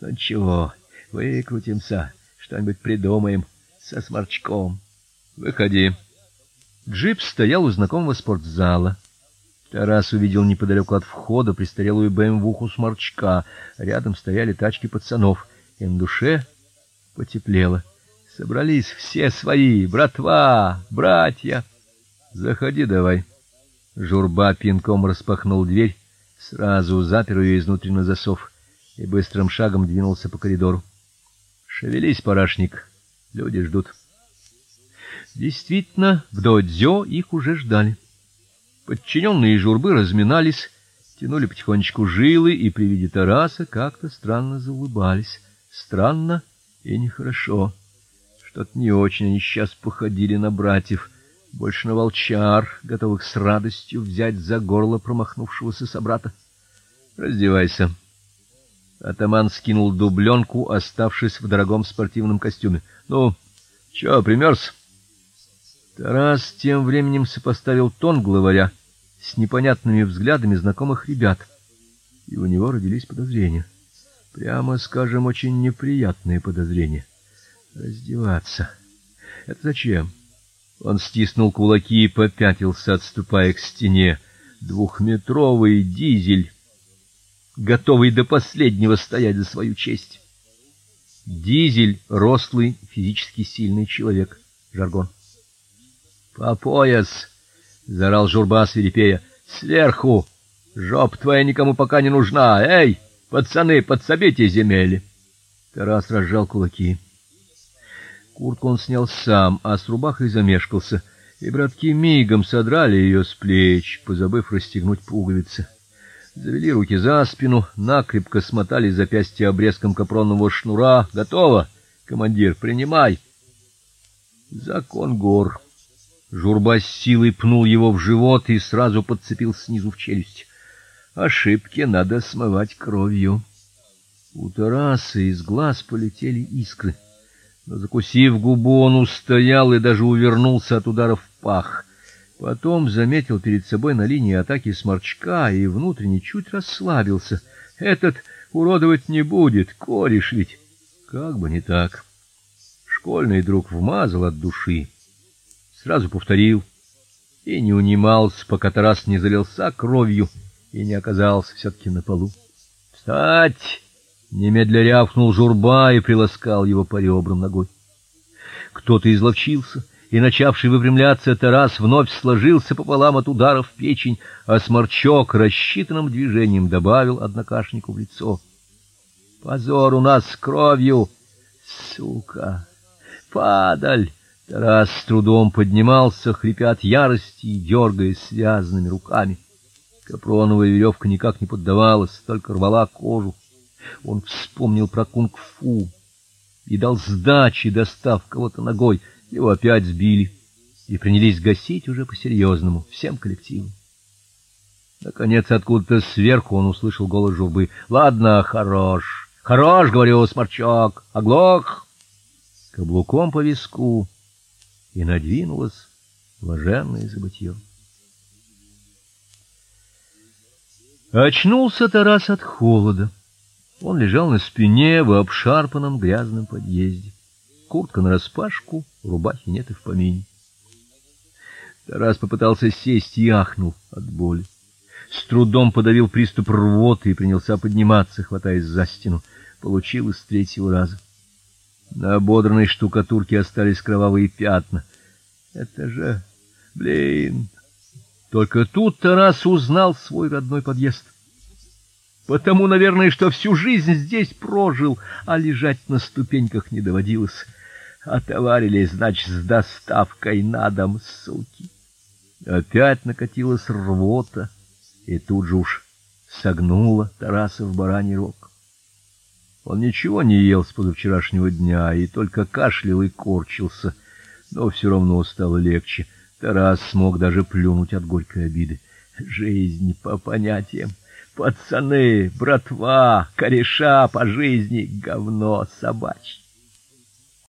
Ну чего, выкрутимся, что-нибудь придумаем со сморчком. Выходи. Джип стоял у знакомого спортзала. Тарас увидел неподалеку от входа престарелую БМВуху сморчка. Рядом стояли тачки пацанов, и на душе потеплело. Собрались все свои, братва, братья. Заходи давай. Журба пинком распахнул дверь, сразу запер ее изнутри на засов и быстрым шагом двинулся по коридору. Шевелись, парашник. Люди ждут. Действительно, в додзё их уже ждали. Подчиненные журбы разминались, тянули потихонечку жилы и при виде Тараса как-то странно заулыбались. Странно и нехорошо. Что-то не очень они сейчас походили на братьев, больше на волчар, готовых с радостью взять за горло промахнувшегося собрата. Раздевайся. Атаман скинул дубленку, оставшись в дорогом спортивном костюме. Ну, что, примерз? Тарас тем временем сопоставил тон главаря с непонятными взглядами знакомых ребят, и у него родились подозрения. Прямо скажем, очень неприятные подозрения. Раздеваться. Это зачем? Он стиснул кулаки и попятился, отступая к стене. Двухметровый дизель, готовый до последнего стоять за свою честь. Дизель рослый, физически сильный человек. Жаргон. По пояс, заорал Журба свирепея. Сверху. Жоп твоя никому пока не нужна. Эй, пацаны, подсобите земели. Тарас разжал кулаки. Куртку он снял сам, а с рубахой замешкался, и братки мигом содрали ее с плеч, позабыв расстегнуть пуговицы. Завели руки за спину, накрепко смотали запястья обрезком капронного шнура. Готово, командир, принимай. Закон гор. Журба с силой пнул его в живот и сразу подцепил снизу в челюсть. Ошибки надо смывать кровью. У Тараса из глаз полетели искры. Но закусив губу, он устоял и даже увернулся от удара в пах. Потом заметил перед собой на линии атаки сморчка и внутренне чуть расслабился. Этот уродовать не будет, кореш ведь. Как бы не так. Школьный друг вмазал от души сразу повторил и не унимался, пока Тарас не залился кровью и не оказался все таки на полу. "Встать!" немедля рявкнул Журба и приласкал его по ребрам ногой. Кто-то изловчился, и начавший выпрямляться Тарас вновь сложился пополам от ударов в печень, а сморчок рассчитанным движением добавил однокашнику в лицо: "Позор у нас кровью, сука! Падаль!" Тарас с трудом поднимался, хрипя от ярости и дергая связанными руками. Капроновая веревка никак не поддавалась, только рвала кожу. Он вспомнил про кунг-фу и дал сдачи, достав кого-то ногой. Его опять сбили и принялись гасить уже по-серьезному, всем коллективом. Наконец откуда-то сверху он услышал голос Журбы. "Ладно, хорош. Хорош, говорю, сморчок. Оглох". Каблуком по виску и надвинулось блаженное забытье. Очнулся Тарас от холода. Он лежал на спине в обшарпанном грязном подъезде. Куртка нараспашку, рубахи нет и в помине. Тарас попытался сесть и ахнул от боли. С трудом подавил приступ рвоты и принялся подниматься, хватаясь за стену. Получилось с третьего раза. На ободранной штукатурке остались кровавые пятна. Это же, блин. Только тут Тарас узнал свой родной подъезд. Потому, наверное, что всю жизнь здесь прожил, а лежать на ступеньках не доводилось. Отоварились, значит, с доставкой на дом, суки. Опять накатилась рвота, и тут же уж согнула Тараса в бараний рог. Он ничего не ел с позавчерашнего дня и только кашлял и корчился, но все равно стало легче. Тарас смог даже плюнуть от горькой обиды. Жизнь по понятиям. Пацаны, братва, кореша по жизни, говно собачье.